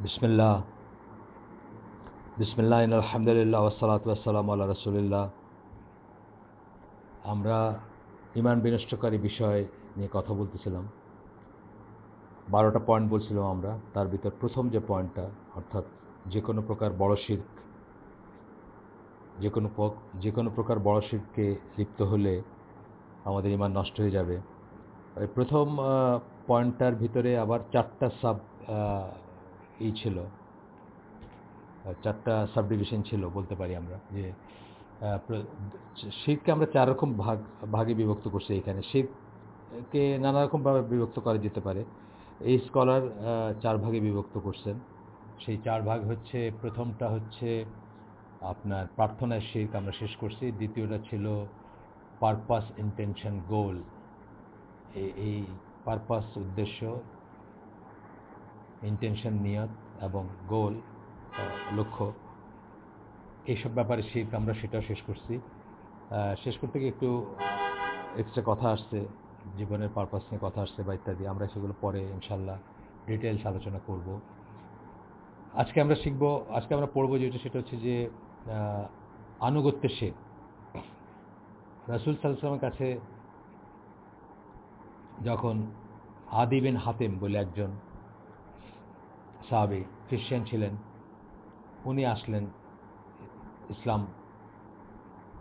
বিসমিল্লাহ বিসমিল্লাহ আলহামদুলিল্লাহ ওসালাত ওয়াসালাম আল্লাহ রসুলিল্লাহ আমরা ইমান বিনষ্টকারী বিষয় নিয়ে কথা বলতেছিলাম বারোটা পয়েন্ট বলছিলাম আমরা তার ভিতর প্রথম যে পয়েন্টটা অর্থাৎ যে কোনো প্রকার বড় শির্ক যে কোনো যে কোনো প্রকার বড় শিরকে লিপ্ত হলে আমাদের ইমান নষ্ট হয়ে যাবে প্রথম পয়েন্টটার ভিতরে আবার চারটা সাব ই ছিল চারটা সাব ডিভিশন ছিল বলতে পারি আমরা যে শীতকে আমরা চার রকম ভাগ, ভাগে বিভক্ত করছি এখানে। শীতকে নানা রকমভাবে বিভক্ত করা যেতে পারে। এই স্কলার চার ভাগে বিভক্ত করছেন। সেই চার ভাগ হচ্ছে, প্রথমটা হচ্ছে আপনার প্রার্থনার শির্ক আমরা শেষ করছি, দ্বিতীয়টা ছিল পারপাস ইন্টেনশন গোল এই পারপাস উদ্দেশ্য ইন্টেনশন নিয়ত এবং গোল লক্ষ্য। এইসব ব্যাপারে শিখ, আমরা সেটাও শেষ করছি। শেষ করতে গিয়ে একটু এক্সট্রা কথা আসছে, জীবনের পারপাস নিয়ে কথা আসছে বা ইত্যাদি। আমরা সেগুলো পরে ইনশাল্লাহ ডিটেলস আলোচনা করব। আজকে আমরা শিখব, আজকে আমরা পড়ব যেটা, সেটা হচ্ছে যে আনুগত্যের শেখ। রাসুল সাল্লামের কাছে যখন আদিবিন হাতেম বলে একজন সাহাবি খ্রিশ্চান ছিলেন। উনি আসলেন ইসলাম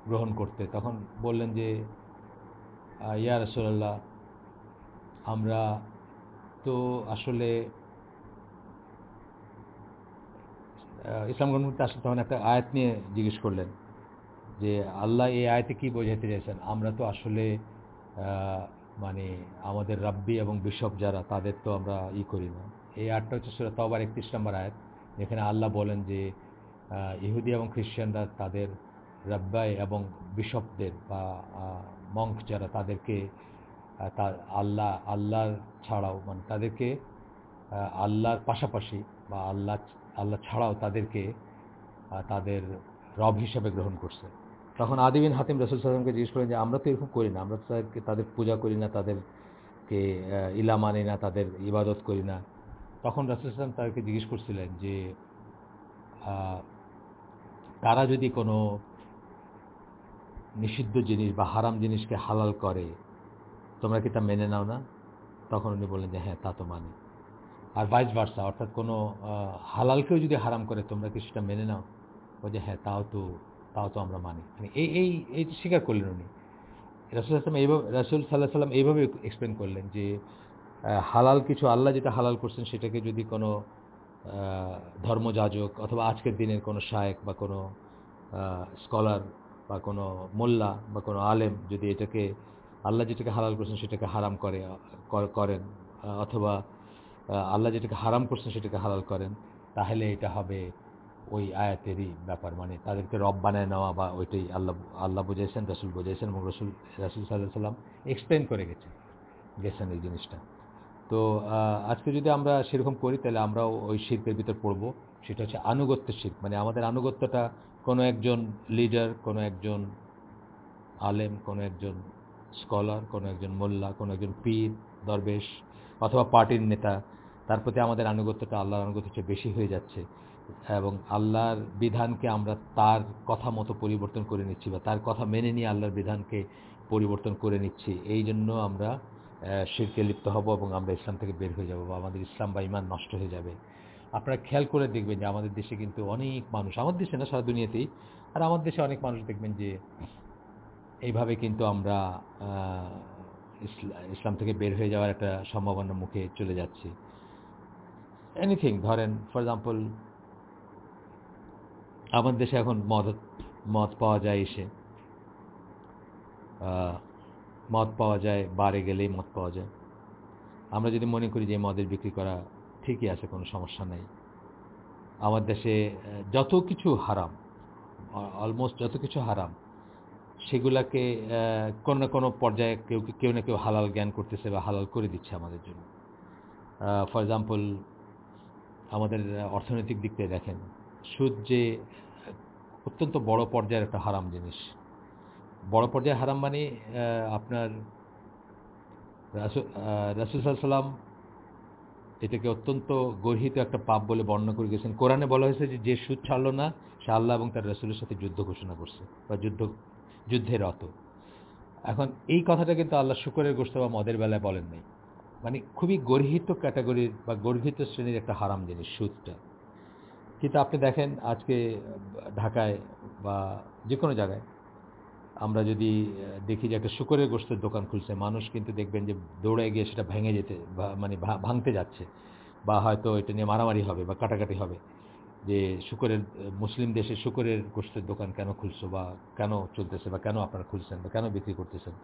গ্রহণ করতে। তখন বললেন যে, ইয়া রসুল্লাহ আমরা তো আসলে ইসলাম গ্রহণ করতে আসলে তখন একটা আয়াত নিয়ে জিজ্ঞেস করলেন যে, আল্লাহ এই আয়তে কি বোঝাতে চাইছেন? আমরা তো আসলে মানে আমাদের রাব্বি এবং বিশপ যারা, তাদের তো আমরা ই করি না। এই আয়টা হচ্ছে সুরা তবার একত্রিশ নম্বর আয়াত। যেখানে আল্লাহ বলেন যে ইহুদি এবং খ্রিশ্চানরা তাদের রাব্বাই এবং বিশপদের বা মঙ্ক যারা তাদেরকে তার আল্লাহ, আল্লাহর ছাড়াও মানে তাদেরকে আল্লাহর পাশাপাশি বা আল্লাহ আল্লাহ ছাড়াও তাদেরকে তাদের রব হিসাবে গ্রহণ করছে। তখন আদিবিন হাতিম রসুল সালামকে জিজ্ঞেস করেন যে, আমরা তো এরকম করি না। আমরা তাদেরকে, তাদের পূজা করি না, তাদেরকে ইলা মানি না, তাদের ইবাদত করি না। তখন রসুল সালাম তাদেরকে জিজ্ঞেস করছিলেন যে তারা যদি কোনো নিষিদ্ধ জিনিস বা হারাম জিনিসকে হালাল করে, তোমরা কি তা মেনে নাও না? তখন উনি বললেন যে হ্যাঁ তা তো মানি। আর ভাইস ভার্সা অর্থাৎ কোনো হালালকেও যদি হারাম করে, তোমরা কি সেটা মেনে নাও? যে হ্যাঁ তাও তো তাও তো আমরা মানি। মানে এই এই এই স্বীকার করলেন উনি। রাসুল আসলাম এইভাবে, রাসুল সাল্লাহ সাল্লাম এইভাবে এক্সপ্লেন করলেন যে হালাল কিছু আল্লাহ যেটা হালাল করছেন সেটাকে যদি কোনো ধর্মযাজক অথবা আজকের দিনের কোনো শায়েক বা কোনো স্কলার বা কোনো মোল্লা বা কোনো আলেম যদি এটাকে, আল্লাহ যেটাকে হালাল করছেন সেটাকে হারাম করে করেন অথবা আল্লাহ যেটাকে হারাম করছেন সেটাকে হালাল করেন, তাহলে এটা হবে ওই আয়াতেরই ব্যাপার। মানে তাদেরকে রব বানায় নেওয়া বা ওইটাই আল্লাহ আল্লাহ বুঝাইছেন, রসুল বুঝাইছেন এবং রসুল রসুল সাল্লাহ সাল্লাম এক্সপ্লেন করে গেছে, গেছেন এই জিনিসটা। তো আজকে যদি আমরা সেরকম করি, তাহলে আমরাও ওই শিল্পের ভিতর পড়ব। সেটা হচ্ছে আনুগত্যের শিল্প। মানে আমাদের আনুগত্যটা কোনো একজন লিডার, কোনো একজন আলেম, কোনো একজন স্কলার, কোনো একজন মোল্লা, কোনো একজন পীর, দরবেশ অথবা পার্টির নেতা, তার প্রতি আমাদের আনুগত্যটা আল্লাহর আনুগত্য চেয়ে বেশি হয়ে যাচ্ছে। এবং আল্লাহর বিধানকে আমরা তার কথা মতো পরিবর্তন করে নিচ্ছি বা তার কথা মেনে নিয়ে আল্লাহর বিধানকে পরিবর্তন করে নিচ্ছি। এই জন্য আমরা শিরকে লিপ্ত হব এবং আমরা ইসলাম থেকে বের হয়ে যাব বা আমাদের ইসলাম বা ইমান নষ্ট হয়ে যাবে। আপনারা খেয়াল করে দেখবেন যে আমাদের দেশে কিন্তু অনেক মানুষ আমাদের দেশে না, সারা দুনিয়াতেই, আর আমাদের দেশে অনেক মানুষ দেখবেন যে এইভাবে কিন্তু আমরা ইসলাম থেকে বের হয়ে যাওয়ার একটা সম্ভাবনার মুখে চলে যাচ্ছি। এনিথিং ধরেন ফর এক্সাম্পল আমাদের দেশে এখন মদ মদ পাওয়া যায় এসে। মদ পাওয়া যায়, বারে গেলেই মদ পাওয়া যায়। আমরা যদি মনে করি যে মদের বিক্রি করা ঠিকই আছে, কোনো সমস্যা নেই। আমার দেশে যত কিছু হারাম অলমোস্ট যত কিছু হারাম, সেগুলাকে কোনো না কোনো পর্যায়ে কেউ কেউ না কেউ হালাল জ্ঞান করতেছে বা হালাল করে দিচ্ছে আমাদের জন্য। ফর এক্সাম্পল আমাদের অর্থনৈতিক দিক থেকে দেখেন, সুদ যে অত্যন্ত বড় পর্যায়ের একটা হারাম জিনিস। বড় পর্যায়ে হারাম মানে আপনার রাসুল সাল্লাম এটাকে অত্যন্ত গর্হিত একটা পাপ বলে বর্ণনা করে গেছেন। কোরআনে বলা হয়েছে যে যে সুদ ছাড়লো না, সে আল্লাহ এবং তার রাসুলের সাথে যুদ্ধ ঘোষণা করছে বা যুদ্ধ যুদ্ধের রত। এখন এই কথাটা কিন্তু আল্লাহ শুকরের গোষ্ঠ বা মদের বেলায় বলেন নাই। মানে খুবই গর্হিত ক্যাটাগরির বা গর্হিত শ্রেণির একটা হারাম জিনিস, সুদটা। কিন্তু আপনি দেখেন আজকে ঢাকায় বা যে কোনো জায়গায় আমরা যদি দেখি যে একটা শুকরের গোষ্ঠের দোকান খুলছে, মানুষ কিন্তু দেখবেন যে দৌড়ে গিয়ে সেটা ভেঙে যেতে মানে ভাঙতে যাচ্ছে বা হয়তো এটা নিয়ে মারামারি হবে বা কাটাকাটি হবে। যে শুকরের, মুসলিম দেশে শুকরের গোষ্ঠের দোকান কেন খুলছো বা কেন চলতেছে বা কেন আপনারা খুলছেন বা কেন বিক্রি করতেছেন?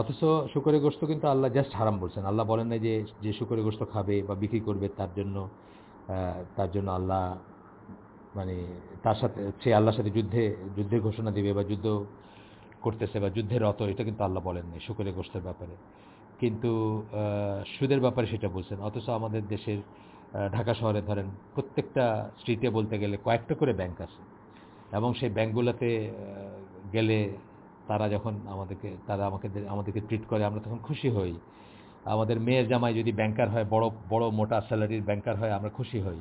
অথচ শুকরের গোস্ত কিন্তু আল্লাহ জাস্ট হারাম বলছেন। আল্লাহ বলেন না যে যে শুকরের গোস্ত খাবে বা বিক্রি করবে তার জন্য তার জন্য আল্লাহ মানে তার সাথে, সে আল্লাহর সাথে যুদ্ধে, যুদ্ধের ঘোষণা দেবে বা যুদ্ধ করতেছে বা যুদ্ধের রত এটা কিন্তু আল্লাহ বলেন নাই শুকরের গোষ্ঠের ব্যাপারে। কিন্তু সুদের ব্যাপারে সেটা বলছেন। অথচ আমাদের দেশের ঢাকা শহরে ধরেন প্রত্যেকটা স্ট্রিটে বলতে গেলে কয়েকটা করে ব্যাংক আছে। এবং সেই ব্যাংকগুলোতে গেলে তারা যখন আমাদেরকে, তারা আমাকে আমাদেরকে ট্রিট করে, আমরা তখন খুশি হই। আমাদের মেয়ের জামাই যদি ব্যাংকার হয়, বড় বড় মোটা স্যালারির ব্যাংকার হয়, আমরা খুশি হই।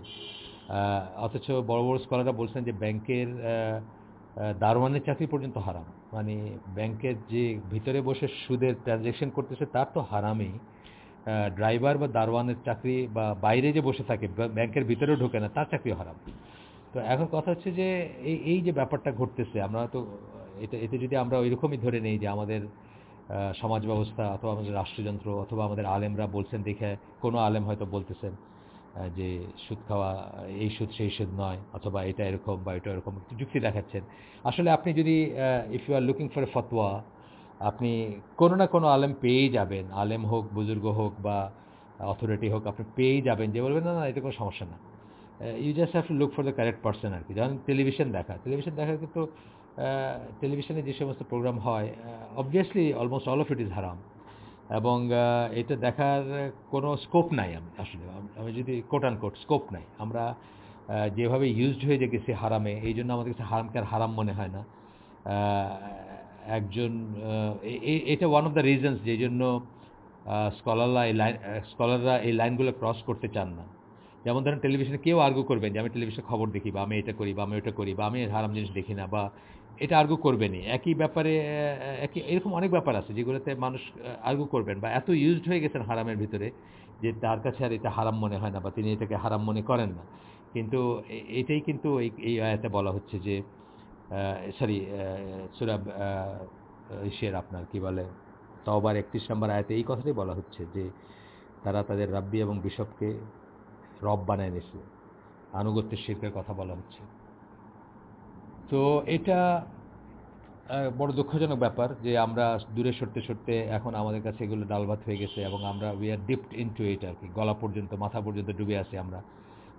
অথচ বড় বড় স্কলাররা বলছেন যে ব্যাংকের দারোয়ানের চাকরি পর্যন্ত হারাম মানে ব্যাংকের যে ভিতরে বসে সুদের ট্রানজ্যাকশন করতেছে, তার তো হারামই। ড্রাইভার বা দারোয়ানের চাকরি বা বাইরে যে বসে থাকে ব্যাংকের ভিতরেও ঢোকে না, তার চাকরি হারাম। তো এখন কথা হচ্ছে যে, এই এই যে ব্যাপারটা ঘটতেছে, আমরা তো, এটা এতে যদি আমরা ওইরকমই ধরে নেই যে আমাদের সমাজ ব্যবস্থা অথবা আমাদের রাষ্ট্রযন্ত্র অথবা আমাদের আলেমরা বলছেন, দেখে কোনো আলেম হয়তো বলতেছেন। যে সুদ খাওয়া, এই সুদ, সেই সুদ নয়, অথবা এটা এরকম বা এটা এরকম যুক্তি দেখাচ্ছেন। আসলে আপনি যদি if you are looking for a ফতোয়া আপনি কোনো না কোনো আলেম পেয়েই যাবেন। আলেম হোক, বুজুর্গ হোক বা অথরিটি হোক, আপনি পেয়েই যাবেন। যে বলবেন, না না এটা কোনো সমস্যা না। You just have to look for the correct person আর কি। যেমন টেলিভিশন দেখা। টেলিভিশন দেখার কিন্তু টেলিভিশনে যে সমস্ত প্রোগ্রাম হয় obviously almost all of it is হারাম এবং এটা দেখার কোনো স্কোপ নাই আমি আসলে। আমি যদি কোট অ্যান্ড কোট স্কোপ নাই, আমরা যেভাবে ইউজড হয়ে গেছি হারামে, এই জন্য আমাদের কাছে হারামকে আর হারাম মনে হয় না। একজন এটা ওয়ান অফ দ্য রিজনস যে জন্য স্কলাররা এই লাইন স্কলাররা এই লাইনগুলো ক্রস করতে চান না। যেমন ধরেন টেলিভিশনে কেউ আর্গু করবেন যে, আমি টেলিভিশনে খবর দেখি বা আমি এটা করি বা আমি ওটা করি বা আমি হারাম জিনিস দেখি না বা এটা আর্গু করবেনই একই ব্যাপারে একই, এরকম অনেক ব্যাপার আছে যেগুলোতে মানুষ আর্গু করবেন বা এত ইউজড হয়ে গেছেন হারামের ভিতরে যে তার কাছে আর এটা হারাম মনে হয় না বা তিনি এটাকে হারাম মনে করেন না। কিন্তু এটাই কিন্তু এই এই আয়াতে বলা হচ্ছে যে সরি সুরাব ইসের আপনার কি বলে তবার একত্রিশ নম্বর আয়াতে এই কথাটাই বলা হচ্ছে যে তারা তাদের রাব্বি এবং বিশপকে রব বানায় নিয়েছে। আনুগত্যের শিল্পের কথা বলা হচ্ছে। তো এটা বড় দুঃখজনক ব্যাপার যে আমরা দূরে সরতে সরতে এখন আমাদের কাছে এগুলো ডাল ভাত হয়ে গেছে এবং আমরা we are dipped into it আর কি গলা পর্যন্ত, মাথা পর্যন্ত ডুবে আছি আমরা।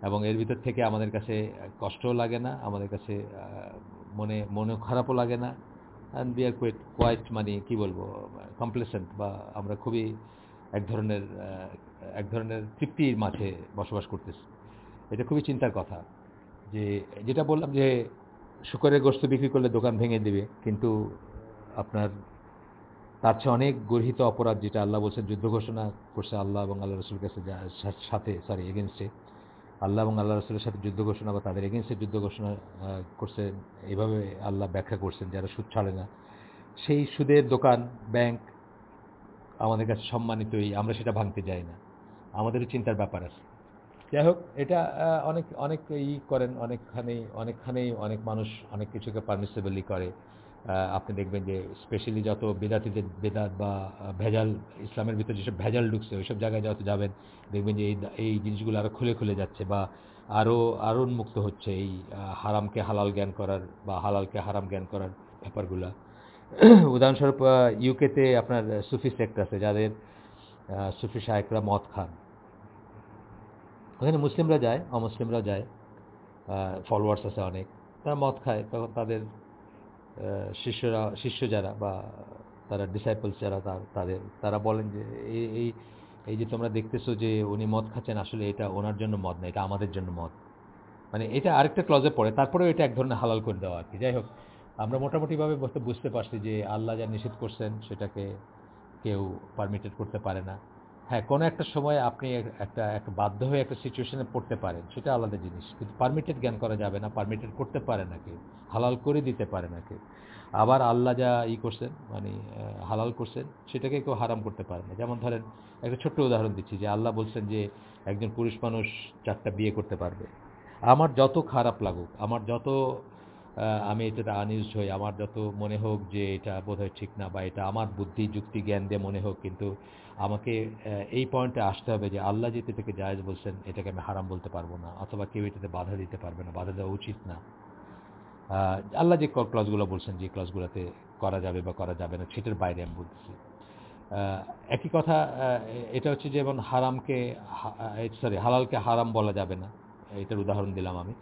এবং এর ভিতর থেকে আমাদের কাছে কষ্টও লাগে না, আমাদের কাছে মনে মনে খারাপও লাগে না। And be are quiet quite মানে কী বলব কমপ্লেসেন্ট বা আমরা খুবই এক ধরনের এক ধরনের তৃপ্তির মাঝে বসবাস করতেছি। এটা খুবই চিন্তার কথা। যে, যেটা বললাম যে শুকরের গোস্ত বিক্রি করলে দোকান ভেঙে দেবে, কিন্তু আপনার তার চেয়ে অনেক গর্হিত অপরাধ যেটা আল্লাহ বলছেন যুদ্ধ ঘোষণা করছে আল্লাহ এবং আল্লাহ রসুল কাছে সাথে সরি এগেনস্টে আল্লাহ এবং আল্লাহ রসুলের সাথে যুদ্ধ ঘোষণা বা তাদের এগেনস্টে যুদ্ধ ঘোষণা করছেন এভাবে আল্লাহ ব্যাখ্যা করছেন যারা সুদ ছাড়ে না। সেই সুদের দোকান ব্যাংক আমাদের কাছে সম্মানিতই আমরা সেটা ভাঙতে যাই না। আমাদেরও চিন্তার ব্যাপার আছে। যাই হোক এটা অনেক অনেক ই করেন অনেকখানেই অনেকখানেই অনেক মানুষ অনেক কিছুকে পারমিসেবলি করে। আপনি দেখবেন যে স্পেশালি যত বেদাতিদের বেদাত বা ভেজাল, ইসলামের ভিতরে যেসব ভেজাল ঢুকছে, ওইসব জায়গায় যত যাবেন, দেখবেন যে এই এই জিনিসগুলো আরও খুলে খুলে যাচ্ছে বা আরও আরও উন্মুক্ত হচ্ছে এই হারামকে হালাল জ্ঞান করার বা হালালকে হারাম জ্ঞান করার ব্যাপারগুলো। উদাহরণস্বরূপ ইউকেতে আপনার সুফি সেক্ট আছে যাদের সুফি শাহেকরা মদ খান। ওখানে মুসলিমরা যায় অমুসলিমরা যায় ফলোয়ার্স আছে অনেক। তারা মদ খায়, তখন তাদের শিষ্যরা, শিষ্য যারা বা তারা ডিসাইপলস যারা তাদের, তারা বলেন যে এই এই এই যে তোমরা দেখতেছো যে উনি মদ খাচ্ছেন, আসলে এটা ওনার জন্য মদ না, এটা আমাদের জন্য মদ। মানে এটা আরেকটা ক্লজে পড়ে, তারপরেও এটা এক ধরনের হালাল করে দেওয়া আর কি। যাই হোক, আমরা মোটামুটিভাবে বুঝতে পারছি যে আল্লাহ যা নিষেধ করছেন, সেটাকে কেউ পারমিটেড করতে পারে না। হ্যাঁ কোনো একটা সময় আপনি একটা একটা বাধ্য হয়ে একটা সিচুয়েশনে পড়তে পারেন, সেটা আলাদা জিনিস। কিন্তু পারমিটেড জ্ঞান করা যাবে না পারমিটেড করতে পারে না কেউ, হালাল করে দিতে পারে না কেউ। আবার আল্লাহ যা ই করছেন মানে হালাল করছেন, সেটাকে কেউ হারাম করতে পারে না। যেমন ধরেন, একটা ছোট্ট উদাহরণ দিচ্ছি যে আল্লাহ বলছেন যে, একজন পুরুষ মানুষ চারটা বিয়ে করতে পারবে। আমার যত খারাপ লাগুক, আমার যত আমি এটাতে আনিউজ হই। আমার যত মনে হোক যে এটা বোধহয় ঠিক না বা এটা আমার বুদ্ধি, যুক্তি, জ্ঞান দিয়ে মনে হোক, কিন্তু আমাকে এই পয়েন্টে আসতে হবে যে আল্লাহ যেতে থেকে জায়েজ বলছেন, এটাকে আমি হারাম বলতে পারব না, অথবা কেউ এটাতে বাধা দিতে পারবে না, বাধা দেওয়া উচিত না। আল্লাহ যে ক্লাসগুলো বলছেন, যে ক্লাসগুলোতে করা যাবে বা করা যাবে না, সেটার বাইরে আমি বলতেছি। একই কথা এটা হচ্ছে যেমন হারামকে সরি হালালকে হারাম বলা যাবে না, এটার উদাহরণ দিলাম আমি।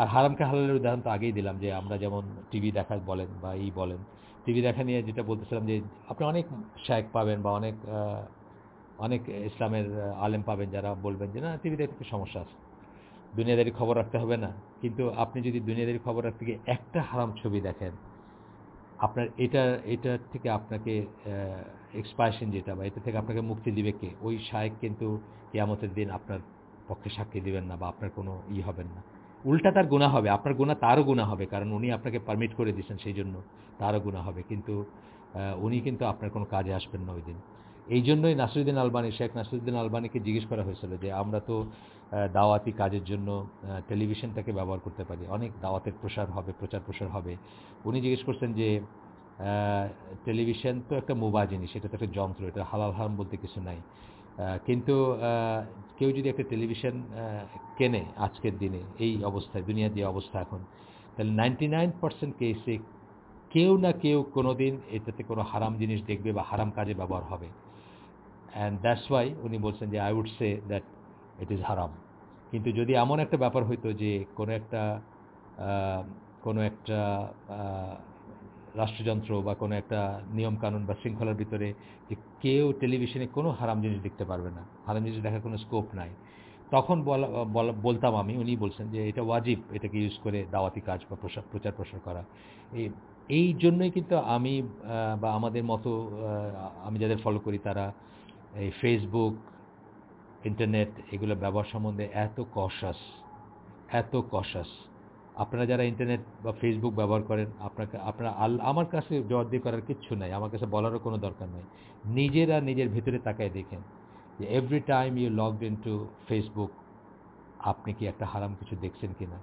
আর হারামকে হালালের উদাহরণ তো আগেই দিলাম যে আমরা যেমন টিভি দেখা বলেন বা এই বলেন টিভি দেখা নিয়ে যেটা বলতেছিলাম যে আপনি অনেক শেখ পাবেন বা অনেক অনেক ইসলামের আলেম পাবেন যারা বলবেন যে না টিভিতে একটু সমস্যা আছে। দুনিয়াদারি খবর রাখতে হবে না। কিন্তু আপনি যদি দুনিয়াদারি খবর রাখতে গিয়ে একটা হারাম ছবি দেখেন, আপনার এটা এটার থেকে আপনাকে এক্সপায়ারেশন যেটা বা এটা থেকে আপনাকে মুক্তি দিবে কে? ওই শায়েক কিন্তু কেয়ামতের দিন আপনার পক্ষে সাক্ষী দিবেন না বা আপনার কোনো ই হবেন না। উল্টা তার গুণা হবে, আপনার গুণা তারও গুণা হবে, কারণ উনি আপনাকে পারমিট করে দিয়েছেন সেই জন্য, তারও গুণা হবে। কিন্তু উনি কিন্তু আপনার কোনো কাজে আসবেন না ওই দিন। এই জন্যই নাসরুদ্দিন আলবানি, শেখ নাসরুদ্দিন আলবানিকে জিজ্ঞেস করা হয়েছিল যে, আমরা তো দাওয়াতি কাজের জন্য টেলিভিশনটাকে ব্যবহার করতে পারি, অনেক দাওয়াতের প্রসার হবে, প্রচার প্রসার হবে। উনি জিজ্ঞেস করছেন যে টেলিভিশন তো একটা মোবাইল জিনিস, এটা তো একটা যন্ত্র, এটা হালাল হারাম বলতে কিছু নাই। কিন্তু কেউ যদি একটা টেলিভিশন কেনে আজকের দিনে, এই অবস্থায়, দুনিয়ার যে অবস্থা এখন, তাহলে নাইনটি নাইন পার্সেন্ট কেসে কেউ না কেউ কোনো দিন এটাতে কোনো হারাম জিনিস দেখবে বা হারাম কাজে ব্যবহার হবে। অ্যান্ড দ্যাটস ওয়াই উনি বলছেন যে I would say that it is হারাম কিন্তু যদি এমন একটা ব্যাপার হইতো যে, কোনো একটা কোনো একটা রাষ্ট্রযন্ত্র বা কোনো একটা নিয়মকানুন বা শৃঙ্খলার ভিতরে যে কেউ টেলিভিশনে কোনো হারাম জিনিস দেখতে পারবে না, হারাম জিনিস দেখার কোনো স্কোপ নাই। তখন বলা বলতাম আমি, উনি বলছেন যে এটা ওয়াজিব, এটাকে ইউজ করে দাওয়াতি কাজ বা প্রচার প্রসার করা। এই এই জন্যই কিন্তু আমি বা আমাদের মতো আমি যাদের ফলো করি তারা এই ফেসবুক ইন্টারনেট এগুলো ব্যবহার সম্বন্ধে এত কশাস এত কশাস আপনারা যারা ইন্টারনেট বা ফেসবুক ব্যবহার করেন, আপনাকে, আপনারা আমার কাছে দিয়ে করার কিচ্ছু নাই, আমার কাছে বলারও কোনো দরকার নেই। নিজেরা নিজের ভিতরে তাকায় দেখেন যে every time you logged in to Facebook আপনি কি একটা হারাম কিছু দেখছেন কি না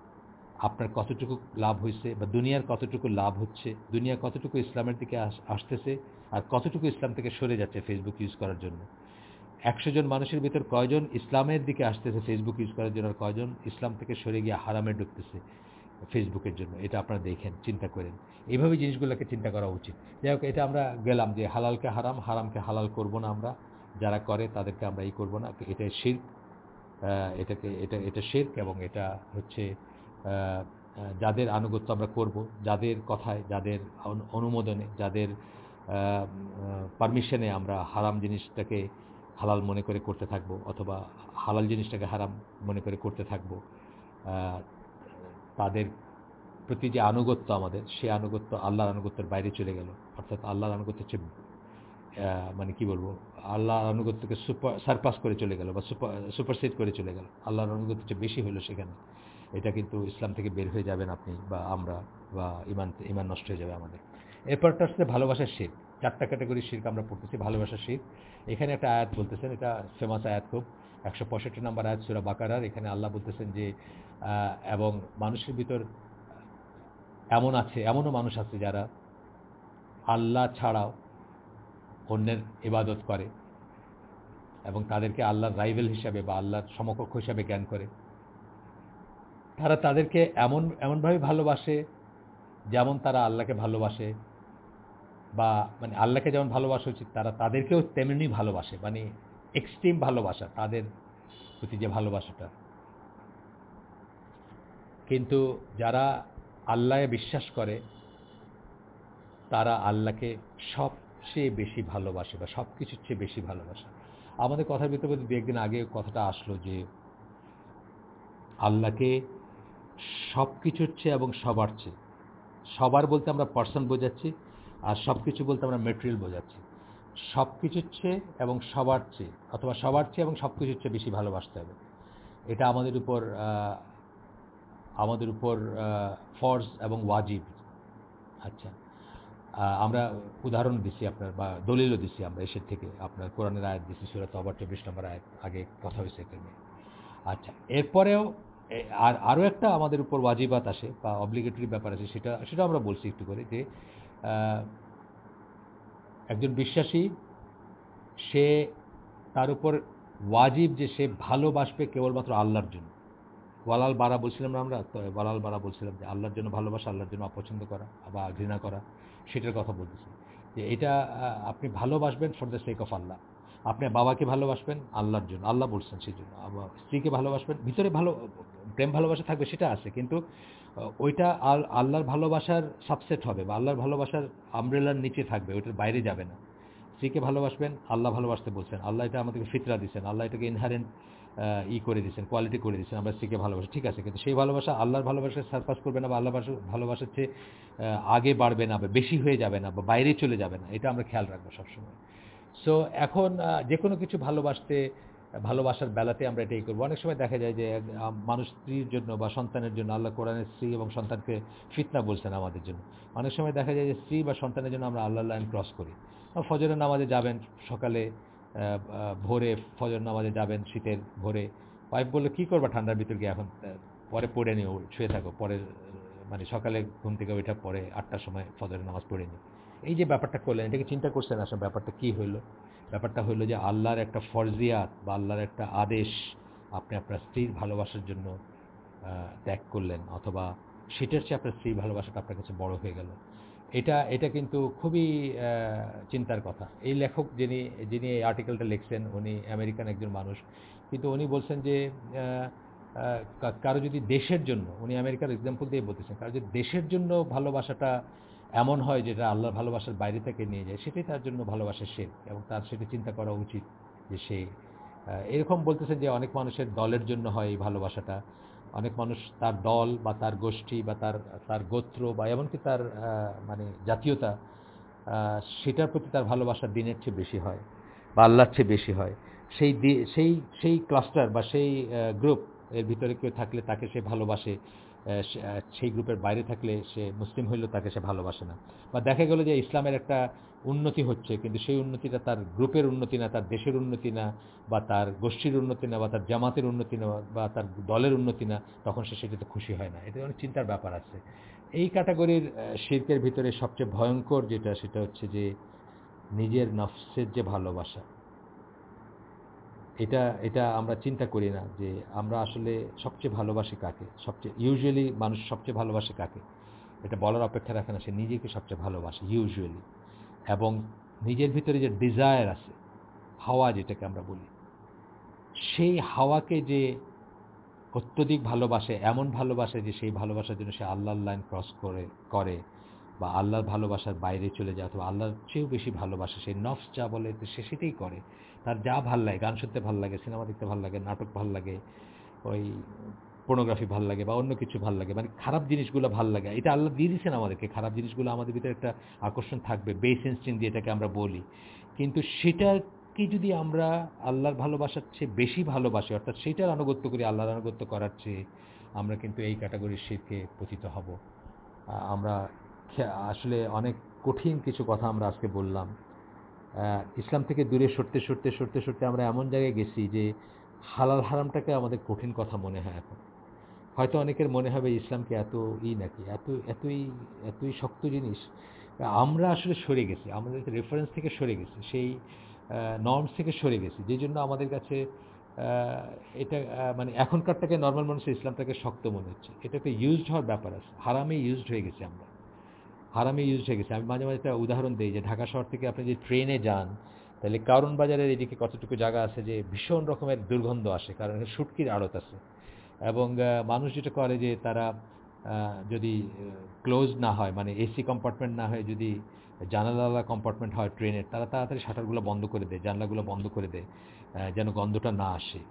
আপনার কতটুকু লাভ হয়েছে বা দুনিয়ার কতটুকু লাভ হচ্ছে, দুনিয়া কতটুকু ইসলামের দিকে আসতেছে আর কতটুকু ইসলাম থেকে সরে যাচ্ছে ফেসবুক ইউজ করার জন্য? একশো জন মানুষের ভিতর কয়জন ইসলামের দিকে আসতেছে ফেসবুক ইউজ করার জন্য আর কয়জন ইসলাম থেকে সরে গিয়ে হারামে ঢুকতেছে ফেসবুকের জন্য, এটা আপনারা দেখেন, চিন্তা করেন। এইভাবে জিনিসগুলোকে চিন্তা করা উচিত। যাই হোক, এটা আমরা গেলাম যে হালালকে হারাম, হারামকে হালাল করব না আমরা। যারা করে তাদেরকে আমরা এই করব না। এটা শির্ক এটাকে, এটা এটা শির্ক এবং এটা হচ্ছে যাদের আনুগত্য আমরা করব, যাদের কথায়, যাদের অনুমোদনে, যাদের পারমিশনে আমরা হারাম জিনিসটাকে হালাল মনে করে করতে থাকব অথবা হালাল জিনিসটাকে হারাম মনে করে করতে থাকব। তাদের প্রতি যে আনুগত্য আমাদের, সে আনুগত্য আল্লাহর আনুগত্যের বাইরে চলে গেল। অর্থাৎ আল্লাহর আনুগত্য হচ্ছে মানে কি বলব, আল্লাহর আনুগত্যকে সুপার সারপাস করে চলে গেল বা সুপার সুপারসিড করে চলে গেল। আল্লাহর আনুগত্য হচ্ছে বেশি হলো সেখানে। এটা কিন্তু ইসলাম থেকে বের হয়ে যাবেন আপনি বা আমরা বা ইমান ইমান নষ্ট হয়ে যাবে আমাদের। এরপরটা হচ্ছে ভালোবাসার শীত চারটা ক্যাটাগরি শির্ক আমরা পড়তেছি, ভালোবাসার শীত এখানে একটা আয়াত বলতেছেন, এটা ফেমাস আয়াত খুব। একশো পঁয়ষট্টি নম্বর আয়াত সুরা বাকারার, এখানে আল্লাহ বলতেছেন যে এবং মানুষের ভিতর এমন আছে, এমনও মানুষ আছে যারা আল্লাহ ছাড়াও অন্যের ইবাদত করে এবং তাদেরকে আল্লাহর রাইভেল হিসাবে বা আল্লাহর সমকক্ষ হিসাবে জ্ঞান করে। তারা তাদেরকে এমন, এমনভাবে ভালোবাসে যেমন তারা আল্লাহকে ভালোবাসে বা মানে আল্লাহকে যেমন ভালোবাসা উচিত তারা তাদেরকেও তেমনি ভালোবাসে। মানে এক্সট্রিম ভালোবাসা, তাদের প্রতি যে ভালোবাসাটা। কিন্তু যারা আল্লাহে বিশ্বাস করে, তারা আল্লাহকে সবচেয়ে বেশি ভালোবাসে বা সব কিছুর চেয়ে বেশি ভালোবাসে। আমাদের কথার ভিতরে দু একদিন আগে কথাটা আসলো যে, আল্লাহকে সব কিছুর চেয়ে এবং সবার চেয়ে, সবার বলতে আমরা পার্সন বোঝাচ্ছি আর সব কিছু বলতে আমরা মেটেরিয়াল বোঝাচ্ছি। সব কিছুর চেয়ে এবং সবার চেয়ে, অথবা সবার চেয়ে এবং সব কিছুর চেয়ে বেশি ভালোবাসতে হবে। এটা আমাদের উপর আমাদের উপর ফর্জ এবং ওয়াজিব। আচ্ছা আমরা উদাহরণ দিচ্ছি আপনার বা দলিলও দিচ্ছি আমরা এসের থেকে। আপনার কোরআনের আয়াত দিচ্ছি সুরাত অবার চব্বিশ নম্বর আয়াত, আগে কথা হয়েছে এখানে আচ্ছা এরপরেও আর, আরও একটা আমাদের উপর ওয়াজিবাত আসে বা অব্লিগেটরি ব্যাপার আছে সেটা সেটা আমরা বলছি একটু করে যে একজন বিশ্বাসী, সে তার উপর ওয়াজিব যে সে ভালোবাসবে কেবলমাত্র আল্লাহর জন্য। ওয়ালাল বারা বলছিলাম না আমরা? ওয়ালাল বারা বলছিলাম যে আল্লাহর জন্য ভালোবাসা, আল্লাহর জন্য অপছন্দ করা বা ঘৃণা করা, সেটার কথা বলতেছি। যে এটা আপনি ভালোবাসবেন ফর দ্য সেক অফ আল্লাহ। আপনি বাবাকে ভালোবাসবেন আল্লাহর জন্য। আল্লাহ বলছেন সেই জন্য স্ত্রীকে ভালোবাসবেন। ভিতরে ভালো, প্রেম ভালোবাসা থাকবে সেটা আছে। কিন্তু ওইটা আল্লাহর ভালোবাসার সাবসেট হবে বা আল্লাহর ভালোবাসার আমব্রেলার নিচে থাকবে, ওইটার বাইরে যাবে না। স্ত্রীকে ভালোবাসবেন, আল্লাহ ভালোবাসতে বলছেন, আল্লাহ এটা আমাদেরকে ফিতরা দিচ্ছেন আল্লাহ এটাকে ইনহারেন্ট ই করে দিচ্ছেন কোয়ালিটি করে দিচ্ছেন আমরা স্ত্রীকে ভালোবাসি, ঠিক আছে, কিন্তু সেই ভালোবাসা আল্লাহর ভালোবাসা সারপাস করবে না বা আল্লাহ ভালোবাসার চেয়ে আগে বাড়বে না বা বেশি হয়ে যাবে না বা বাইরে চলে যাবে না, এটা আমরা খেয়াল রাখব সবসময়। সো এখন যে কোনো কিছু ভালোবাসতে ভালোবাসার বেলাতে আমরা এটাই করব। অনেক সময় দেখা যায় যে মানুষ স্ত্রীর জন্য বা সন্তানের জন্য আল্লাহ কোরআনের স্ত্রী এবং সন্তানকে ফিতনা বলছেন আমাদের জন্য। অনেক সময় দেখা যায় যে, স্ত্রী বা সন্তানের জন্য আমরা আল্লাহ লাইন ক্রস করি। ফজরের নামাজে যাবেন সকালে ভোরে ফজর নামাজে যাবেন শীতের ভোরে। ওয়াইফ বলল, কী করবা ঠান্ডার ভিতর গিয়ে এখন? পরে পড়ে নিও, শুয়ে থাকো। পরে মানে সকালে ঘুম থেকে ওইটা পরে আটটার সময় ফজরের নামাজ পড়ে নিই এই যে ব্যাপারটা করলেন, এটাকে চিন্তা করছেন আসলে ব্যাপারটা কী হইল? ব্যাপারটা হইল যে আল্লাহর একটা ফরজিয়াত বা আল্লাহর একটা আদেশ আপনি আপনার স্ত্রীর ভালোবাসার জন্য ত্যাগ করলেন অথবা সেটার চেয়ে আপনার স্ত্রীর ভালোবাসাটা আপনার কাছে বড় হয়ে গেল। এটা এটা কিন্তু খুবই চিন্তার কথা। এই লেখক যিনি যিনি এই আর্টিকেলটা লিখছেন, উনি আমেরিকান একজন মানুষ। কিন্তু উনি বলছেন যে কারও যদি দেশের জন্য, উনি আমেরিকার এক্সাম্পল দিয়ে বলতেছেন, কারও যদি দেশের জন্য ভালোবাসাটা এমন হয় যেটা আল্লাহর ভালোবাসার বাইরে থেকে নিয়ে যায়, সেটাই তার জন্য ভালোবাসার শেখ এবং তার সেটা চিন্তা করা উচিত যে সে এরকম বলতেছেন যে অনেক মানুষের দলের জন্য হয় এই ভালোবাসাটা। অনেক মানুষ তার দল বা তার গোষ্ঠী বা তার তার গোত্র বা এমনকি তার মানে জাতীয়তা সেটার প্রতি তার ভালোবাসার দিনের চেয়ে বেশি হয় বা আল্লাহর চেয়ে বেশি হয়। সেই সেই সেই ক্লাস্টার বা সেই গ্রুপ এর ভিতরে কেউ থাকলে তাকে সে ভালোবাসে। সেই গ্রুপের বাইরে থাকলে সে মুসলিম হইলেও তাকে সে ভালোবাসে না। বা দেখা গেল যে ইসলামের একটা উন্নতি হচ্ছে, কিন্তু সেই উন্নতিটা তার গ্রুপের উন্নতি না, তার দেশের উন্নতি না, বা তার গোষ্ঠীর উন্নতি না, বা তার জামাতের উন্নতি না, বা তার দলের উন্নতি না, তখন সে সেটাতে খুশি হয় না। এটা অনেক চিন্তার ব্যাপার আছে। এই ক্যাটাগরির শিল্পের ভিতরে সবচেয়ে ভয়ঙ্কর যেটা, সেটা হচ্ছে যে নিজের নফসের যে ভালোবাসা এটা এটা আমরা চিন্তা করি না যে আমরা আসলে সবচেয়ে ভালোবাসি কাকে? সবচেয়ে ইউজুয়ালি মানুষ সবচেয়ে ভালোবাসে কাকে? এটা বলার অপেক্ষা রাখে না, সে নিজেকে সবচেয়ে ভালোবাসে ইউজুয়ালি এবং নিজের ভিতরে যে ডিজায়ার আছে, হাওয়া যেটাকে আমরা বলি, সেই হাওয়াকে যে অত্যধিক ভালোবাসে, এমন ভালোবাসে যে সেই ভালোবাসার জন্য সে আল্লাহর লাইন ক্রস করে করে বা আল্লাহর ভালোবাসার বাইরে চলে যায় অথবা আল্লাহর চেয়েও বেশি ভালোবাসা সেই নফস যা বলে, সে সেটাই করে। তার যা ভালো লাগে, গান শুনতে ভালো লাগে, সিনেমা দেখতে ভালো লাগে, নাটক ভালো লাগে, ওই পোর্নোগ্রাফি ভালো লাগে বা অন্য কিছু ভালো লাগে মানে খারাপ জিনিসগুলো ভালো লাগে। এটা আল্লাহ দিয়ে দিয়েছেন আমাদেরকে। খারাপ জিনিসগুলো আমাদের ভিতরে একটা আকর্ষণ থাকবে বেস ইনস্টিং দিয়ে এটাকে আমরা বলি। কিন্তু সেটাকে যদি আমরা আল্লাহর ভালোবাসার চেয়ে বেশি ভালোবাসি, অর্থাৎ সেটার আনুগত্য করি, আল্লাহর আনুগত্য করার চেয়ে আমরা কিন্তু এই ক্যাটাগরির শীতকে পতিত হব। আমরা আসলে অনেক কঠিন কিছু কথা আমরা আজকে বললাম। ইসলাম থেকে দূরে সরতে সরতে সরতে সরতে আমরা এমন জায়গায় গেছি যে হালাল হারামটাকে আমাদের কঠিন কথা মনে হয় এখন। হয়তো অনেকের মনে হবে ইসলামকে এত ই নাকি? এত, এতই এতই শক্ত জিনিস। আমরা আসলে সরে গেছি, আমাদের রেফারেন্স থেকে সরে গেছি, সেই নর্মস থেকে সরে গেছি। যে জন্য আমাদের কাছে এটা মানে এখনকারটাকে নর্মাল মানুষের ইসলামটাকে শক্ত মনে হচ্ছে। এটা একটা ইউজড হওয়ার ব্যাপার আছে। হারামে ইউজড হয়ে গেছি আমরা। হারামে ইউজ হয়ে গেছে। আমি মাঝে মাঝে একটা উদাহরণ দিই যে ঢাকা শহর থেকে আপনি যদি ট্রেনে যান, তাহলে কারণ বাজারের এদিকে কতটুকু জায়গা আছে যে ভীষণ রকমের দুর্গন্ধ আসে, কারণ এখানে সুটকির আড়ত আছে। এবং মানুষ যেটা করে যে তারা যদি ক্লোজ না হয় মানে এসি কম্পার্টমেন্ট না হয় যদি জানালা কম্পার্টমেন্ট হয় ট্রেনের তারা তাড়াতাড়ি শাটারগুলো বন্ধ করে দেয়, জানলাগুলো বন্ধ করে দেয় যেন গন্ধটা না আসে।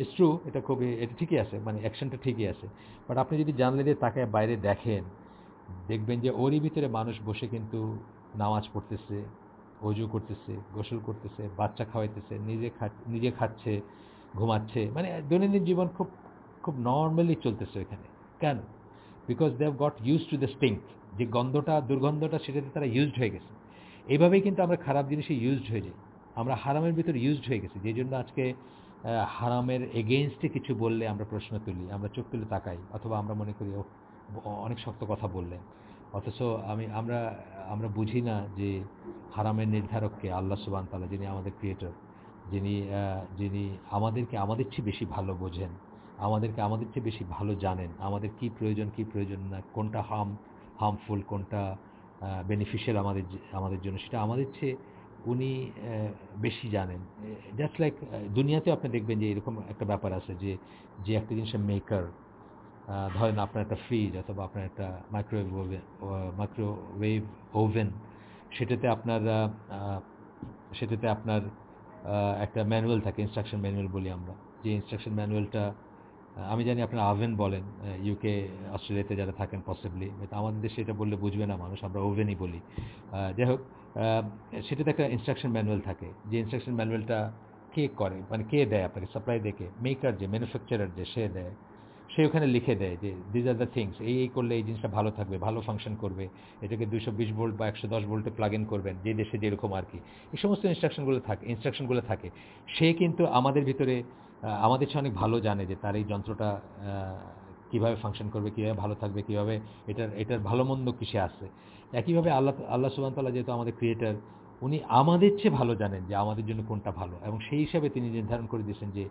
ইটস ট্রু এটা খুবই, এটা ঠিকই আছে মানে অ্যাকশনটা ঠিকই আছে। বাট আপনি যদি জানলে দিয়ে তাকে বাইরে দেখেন দেখবেন যে ওরই ভিতরে মানুষ বসে কিন্তু নামাজ পড়তেছে, অজু করতেছে, গোসল করতেছে, বাচ্চা খাওয়াইতেছে, নিজে খা, নিজে খাচ্ছে, ঘুমাচ্ছে। মানে দৈনন্দিন জীবন খুব খুব নর্মালি চলতেছে এখানে কেন? Because they have got use to the stink যে গন্ধটা, দুর্গন্ধটা সেটাতে তারা ইউজড হয়ে গেছে। এইভাবেই কিন্তু আমরা খারাপ জিনিসে ইউজড হয়ে যাই। আমরা হারামের ভিতরে ইউজড হয়ে গেছি। যেই জন্য আজকে হারামের এগেনস্টে কিছু বললে আমরা প্রশ্ন তুলি, আমরা চোখ তুলে তাকাই, অথবা আমরা মনে করি অনেক শক্ত কথা বললেন। অথচ আমি, আমরা আমরা বুঝি না যে হারামের নির্ধারককে আল্লাহ সুবান তালা যিনি আমাদের ক্রিয়েটর যিনি যিনি আমাদেরকে আমাদের চেয়ে বেশি ভালো বোঝেন, আমাদেরকে আমাদের চেয়ে বেশি ভালো জানেন, আমাদের কি প্রয়োজন কি প্রয়োজন না, কোনটা হার্ম হার্মফুল কোনটা বেনিফিশিয়াল আমাদের আমাদের জন্য সেটা আমাদের চেয়ে উনি বেশি জানেন। জাস্ট লাইক দুনিয়াতেও আপনি দেখবেন যে এরকম একটা ব্যাপার আছে যে যে একটা জিনিসের মেকার ধরেন আপনার একটা ফ্রিজ অথবা আপনার একটা মাইক্রোওয়েভ ওভেন মাইক্রোওয়েভ ওভেন সেটাতে আপনার সেটাতে আপনার একটা ম্যানুয়াল থাকে ইনস্ট্রাকশন ম্যানুয়াল বলি আমরা। যে ইনস্ট্রাকশন ম্যানুয়ালটা আমি জানি আপনার আভেন বলেন ইউকে অস্ট্রেলিয়াতে যারা থাকেন পসিবলি আমাদের দেশে এটা বললে বুঝবে না মানুষ, আমরা ওভেনই বলি। যাই হোক সেটাতে একটা ইনস্ট্রাকশন ম্যানুয়াল থাকে। যে ইনস্ট্রাকশন ম্যানুয়ালটা কে করে মানে কে দেয় আপনাকে? সাপ্লাই দেখে মেকার যে ম্যানুফ্যাকচারার যে, সে দেয়। সে ওখানে লিখে দেয় যে দিজ আর দ্য থিংস এই এই করলে এই জিনিসটা ভালো থাকবে, ভালো ফাংশন করবে। এটাকে দুশো বিশ ভোল্ট বা একশো দশ ভোল্টে প্লাগ ইন করবেন, যে দেশে যেরকম আর কি। এই সমস্ত ইনস্ট্রাকশনগুলো থাকে ইনস্ট্রাকশনগুলো থাকে। সে কিন্তু আমাদের ভিতরে আমাদের সে অনেক ভালো জানে যে তার এই যন্ত্রটা কীভাবে ফাংশন করবে, কীভাবে ভালো থাকবে, কীভাবে এটার এটার ভালো মন্দ কিসে আসে একইভাবে আল্লাহ আল্লাহ সুবাহতাল্লাহ যেহেতু আমাদের ক্রিয়েটার উনি আমাদের চেয়ে ভালো জানেন যে আমাদের জন্য কোনটা ভালো। এবং সেই হিসাবে তিনি নির্ধারণ করে দিয়েছেন যে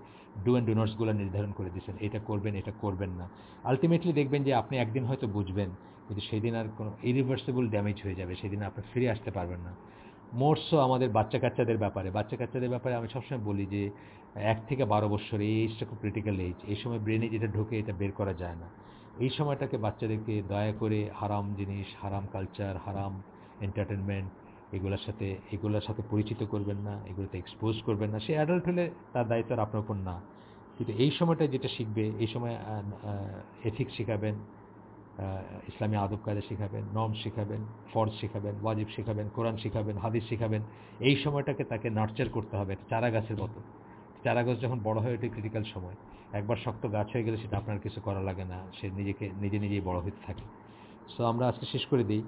ডু অ্যান্ড ডোনার্সগুলো নির্ধারণ করে দিয়েছেন, এটা করবেন এটা করবেন না। আলটিমেটলি দেখবেন যে আপনি একদিন হয়তো বুঝবেন কিন্তু সেই দিন আর কোনো ইরিভার্সেবল ড্যামেজ হয়ে যাবে, সেদিন আপনি ফিরে আসতে পারবেন না। মোরসো আমাদের বাচ্চা কাচ্চাদের ব্যাপারে, বাচ্চা কাচ্চাদের ব্যাপারে আমি সবসময় বলি যে এক থেকে বারো বছর এই এজটা খুব ক্রিটিক্যাল এজ এই সময় ব্রেনে যেটা ঢোকে এটা বের করা যায় না। এই সময়টাকে বাচ্চাদেরকে দয়া করে হারাম জিনিস, হারাম কালচার হারাম এন্টারটেনমেন্ট এগুলোর সাথে এগুলোর সাথে পরিচিত করবেন না, এগুলোতে এক্সপোজ করবেন না। সে অ্যাডাল্ট হলে তার দায়িত্ব আর আপনার উপর না। কিন্তু এই সময়টা যেটা শিখবে, এই সময় এথিক্স শেখাবেন ইসলামী আদব কায়দা শেখাবেন নর্ম শেখাবেন ফর্জ শেখাবেন ওয়াজিব শেখাবেন, কোরআন শেখাবেন, হাদিস শেখাবেন, এই সময়টাকে তাকে নার্চার করতে হবে। চারা গাছের মতো। চারা গাছ যখন বড় হয় ওটি ক্রিটিক্যাল সময়, একবার শক্ত গাছ হয়ে গেলে সেটা আপনার কিছু করা লাগে না। সে নিজেকে, নিজে নিজেই বড় হতে থাকে। সো আমরা আজকে শেষ করে দিই।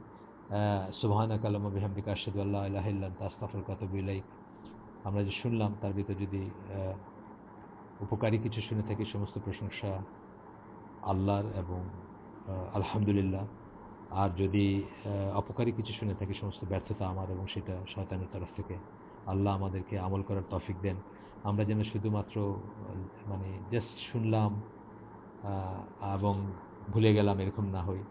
সুবাহানা কালাম বিহামদিকা আশাদু আল্লাহ আল্লাহ কাতবিলাইক আমরা যে শুনলাম, তার ভিতরে যদি উপকারী কিছু শুনে থাকি, সমস্ত প্রশংসা আল্লাহর এবং আলহামদুলিল্লাহ। আর যদি অপকারী কিছু শুনে থাকি, সমস্ত ব্যর্থতা আমার এবং সেটা শয়তানের তরফ থেকে, আল্লাহ আমাদেরকে আমল করার তফিক দেন। আমরা যেন শুধুমাত্র মানে জাস্ট শুনলাম এবং ভুলে গেলাম, এরকম না হই।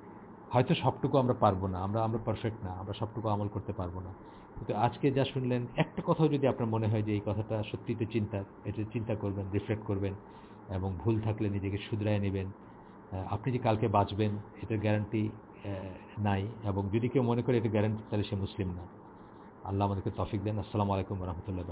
হয়তো সবটুকু আমরা পারব না, আমরা আমরা পারফেক্ট না, আমরা সবটুকু আমল করতে পারব না। কিন্তু আজকে যা শুনলেন, একটা কথাও যদি আপনার মনে হয় যে এই কথাটা সত্যিতে চিন্তা, এটা চিন্তা করবেন রিফ্লেক্ট করবেন এবং ভুল থাকলে নিজেকে শুধরায় নেবেন। আপনি যে কালকে বাঁচবেন, এটার গ্যারান্টি নাই এবং যদি কেউ মনে করে এটা গ্যারান্টি তাহলে সে মুসলিম না। আল্লাহ আমাদেরকে তফিক দেন। আসসালামু আলাইকুম রহমতুল্লাহ